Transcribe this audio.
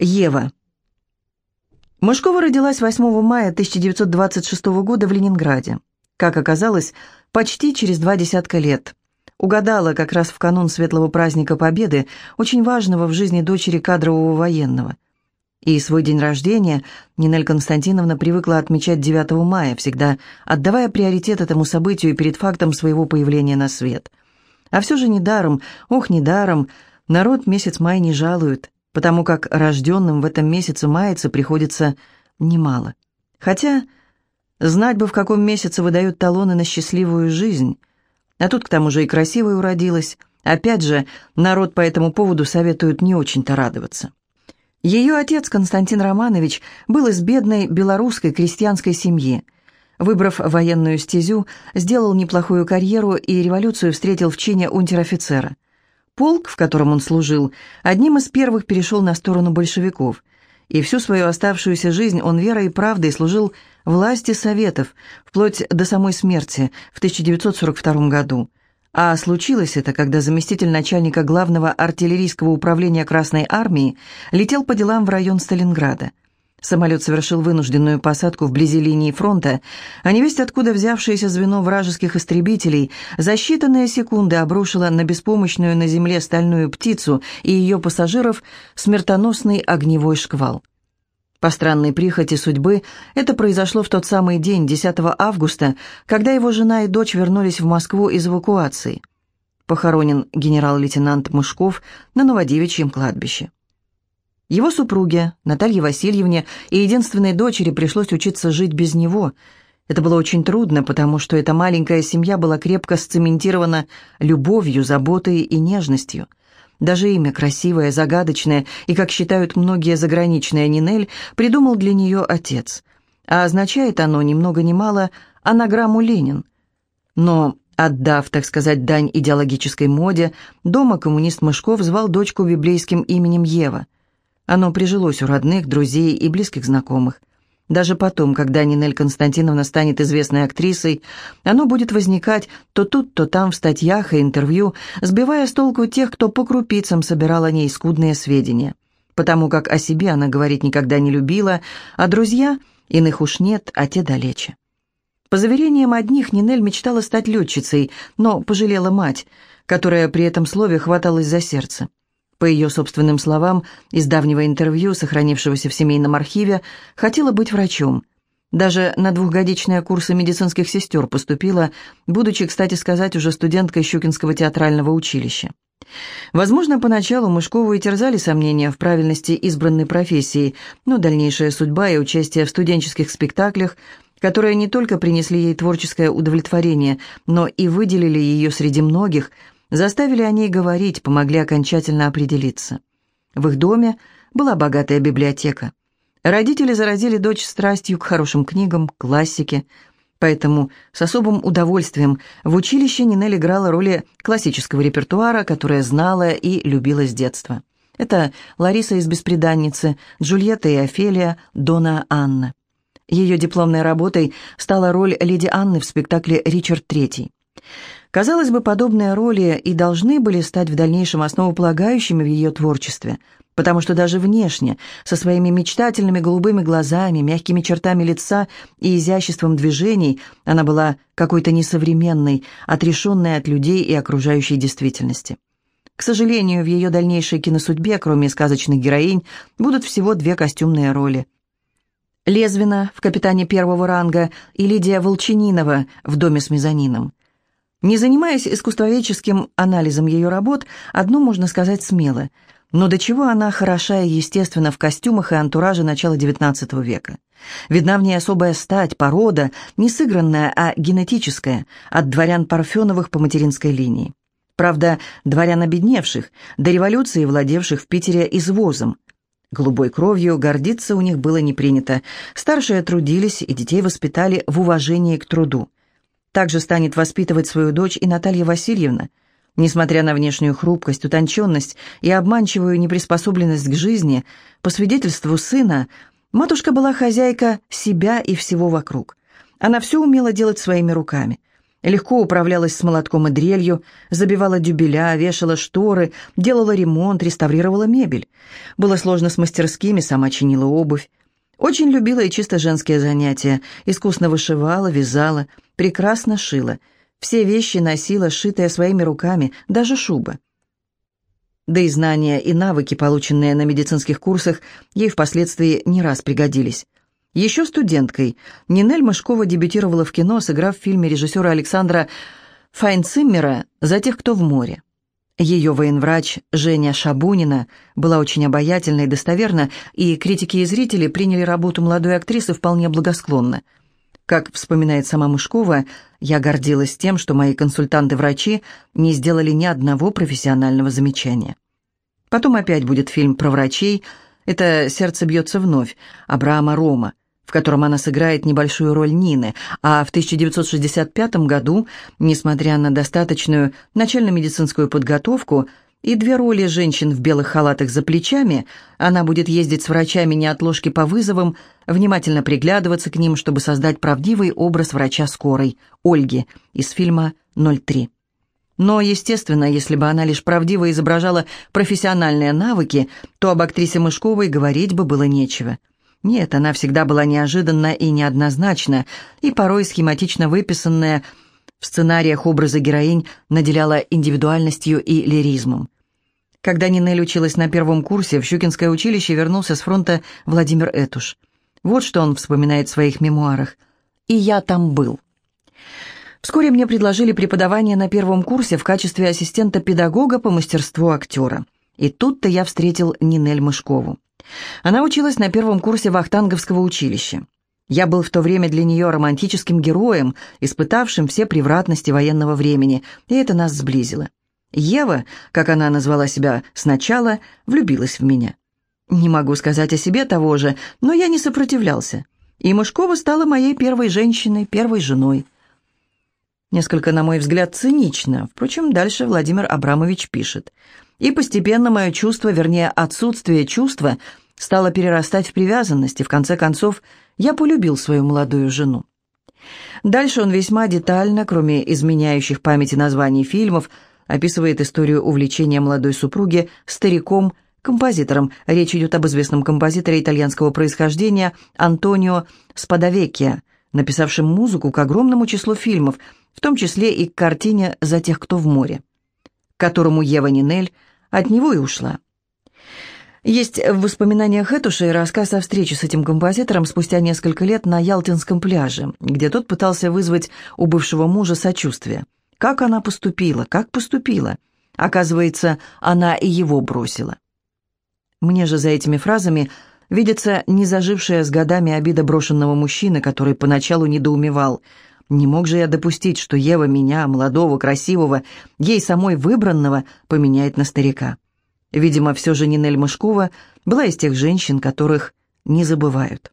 Ева. Мышкова родилась 8 мая 1926 года в Ленинграде. Как оказалось, почти через два десятка лет. Угадала как раз в канун Светлого праздника Победы, очень важного в жизни дочери кадрового военного. И свой день рождения Нинель Константиновна привыкла отмечать 9 мая, всегда отдавая приоритет этому событию перед фактом своего появления на свет. А все же недаром, ох, недаром, народ месяц май не жалует, потому как рожденным в этом месяце маяться приходится немало. Хотя знать бы, в каком месяце выдают талоны на счастливую жизнь. А тут к тому же и красивой уродилась. Опять же, народ по этому поводу советует не очень-то радоваться. Ее отец, Константин Романович, был из бедной белорусской крестьянской семьи. Выбрав военную стезю, сделал неплохую карьеру и революцию встретил в чине унтер-офицера – Полк, в котором он служил, одним из первых перешел на сторону большевиков, и всю свою оставшуюся жизнь он верой и правдой служил власти Советов, вплоть до самой смерти в 1942 году. А случилось это, когда заместитель начальника главного артиллерийского управления Красной Армии летел по делам в район Сталинграда – Самолет совершил вынужденную посадку вблизи линии фронта, а невесть откуда взявшееся звено вражеских истребителей за считанные секунды обрушило на беспомощную на земле стальную птицу и ее пассажиров смертоносный огневой шквал. По странной прихоти судьбы это произошло в тот самый день, 10 августа, когда его жена и дочь вернулись в Москву из эвакуации. Похоронен генерал-лейтенант Мышков на Новодевичьем кладбище. Его супруге, Наталье Васильевне и единственной дочери пришлось учиться жить без него. Это было очень трудно, потому что эта маленькая семья была крепко сцементирована любовью, заботой и нежностью. Даже имя красивое, загадочное и, как считают многие заграничные, Нинель придумал для нее отец. А означает оно ни много ни мало анаграмму «Ленин». Но Отдав, так сказать, дань идеологической моде, дома коммунист Мышков звал дочку библейским именем Ева – оно прижилось у родных, друзей и близких знакомых. Даже потом, когда Нинель Константиновна станет известной актрисой, оно будет возникать то тут, то там в статьях и интервью, сбивая с толку тех, кто по крупицам собирал о ней скудные сведения. Потому как о себе она говорить никогда не любила, а друзья, иных уж нет, а те далече. По заверениям одних, Нинель мечтала стать летчицей, но пожалела мать, которая при этом слове хваталась за сердце. По ее собственным словам, из давнего интервью, сохранившегося в семейном архиве, хотела быть врачом. Даже на двухгодичные курсы медицинских сестер поступила, будучи, кстати сказать, уже студенткой Щукинского театрального училища. Возможно, поначалу Мышкову и терзали сомнения в правильности избранной профессии, но дальнейшая судьба и участие в студенческих спектаклях, которые не только принесли ей творческое удовлетворение, но и выделили ее среди многих – заставили о ней говорить, помогли окончательно определиться. В их доме была богатая библиотека. Родители заразили дочь страстью к хорошим книгам, классике, поэтому с особым удовольствием в училище Нинель играла роли классического репертуара, которое знала и любила с детства. Это Лариса из «Беспреданницы», Джульетта и Офелия, Дона Анна. Ее дипломной работой стала роль леди Анны в спектакле «Ричард III». Казалось бы, подобные роли и должны были стать в дальнейшем основополагающими в ее творчестве, потому что даже внешне, со своими мечтательными голубыми глазами, мягкими чертами лица и изяществом движений, она была какой-то несовременной, отрешенной от людей и окружающей действительности. К сожалению, в ее дальнейшей киносудьбе, кроме сказочных героинь, будут всего две костюмные роли. Лезвина в «Капитане первого ранга» и Лидия Волчининова в «Доме с мезонином». Не занимаясь искусствоведческим анализом ее работ, одно можно сказать смело. Но до чего она хороша и естественно в костюмах и антураже начала XIX века. Видна в ней особая стать, порода, не сыгранная, а генетическая, от дворян Парфеновых по материнской линии. Правда, дворян обедневших, до революции владевших в Питере извозом. Голубой кровью гордиться у них было не принято. Старшие трудились и детей воспитали в уважении к труду. Также станет воспитывать свою дочь и Наталья Васильевна. Несмотря на внешнюю хрупкость, утонченность и обманчивую неприспособленность к жизни, по свидетельству сына, матушка была хозяйка себя и всего вокруг. Она все умела делать своими руками. Легко управлялась с молотком и дрелью, забивала дюбеля, вешала шторы, делала ремонт, реставрировала мебель. Было сложно с мастерскими, сама чинила обувь. Очень любила и чисто женские занятия, искусно вышивала, вязала, прекрасно шила. Все вещи носила, сшитые своими руками, даже шуба. Да и знания и навыки, полученные на медицинских курсах, ей впоследствии не раз пригодились. Еще студенткой Нинель Мышкова дебютировала в кино, сыграв в фильме режиссера Александра Файнциммера «За тех, кто в море». Ее военврач Женя Шабунина была очень обаятельна и достоверна, и критики и зрители приняли работу молодой актрисы вполне благосклонно. Как вспоминает сама Мышкова, я гордилась тем, что мои консультанты-врачи не сделали ни одного профессионального замечания. Потом опять будет фильм про врачей, это «Сердце бьется вновь» Абрама Рома в котором она сыграет небольшую роль Нины, а в 1965 году, несмотря на достаточную начально-медицинскую подготовку и две роли женщин в белых халатах за плечами, она будет ездить с врачами не от ложки по вызовам, внимательно приглядываться к ним, чтобы создать правдивый образ врача скорой, Ольги, из фильма «03». Но, естественно, если бы она лишь правдиво изображала профессиональные навыки, то об актрисе Мышковой говорить бы было нечего. Нет, она всегда была неожиданна и неоднозначна, и порой схематично выписанная в сценариях образа героинь наделяла индивидуальностью и лиризмом. Когда Нинель училась на первом курсе, в Щукинское училище вернулся с фронта Владимир Этуш. Вот что он вспоминает в своих мемуарах. «И я там был». Вскоре мне предложили преподавание на первом курсе в качестве ассистента-педагога по мастерству актера. И тут-то я встретил Нинель Мышкову. Она училась на первом курсе Вахтанговского училища. Я был в то время для нее романтическим героем, испытавшим все превратности военного времени, и это нас сблизило. Ева, как она назвала себя сначала, влюбилась в меня. Не могу сказать о себе того же, но я не сопротивлялся. И Мышкова стала моей первой женщиной, первой женой. Несколько, на мой взгляд, цинично. Впрочем, дальше Владимир Абрамович пишет – и постепенно мое чувство, вернее, отсутствие чувства, стало перерастать в привязанность, и в конце концов я полюбил свою молодую жену. Дальше он весьма детально, кроме изменяющих памяти названий фильмов, описывает историю увлечения молодой супруги стариком, композитором. Речь идет об известном композиторе итальянского происхождения Антонио Спадовеккио, написавшем музыку к огромному числу фильмов, в том числе и к картине «За тех, кто в море», которому Ева Нинель – от него и ушла. Есть в воспоминаниях Этуши рассказ о встрече с этим композитором спустя несколько лет на Ялтинском пляже, где тот пытался вызвать у бывшего мужа сочувствие. Как она поступила, как поступила? Оказывается, она и его бросила. Мне же за этими фразами видится незажившая с годами обида брошенного мужчины, который поначалу недоумевал. Не мог же я допустить, что Ева меня, молодого, красивого, ей самой выбранного, поменяет на старика. Видимо, все же Нинель Мышкова была из тех женщин, которых не забывают.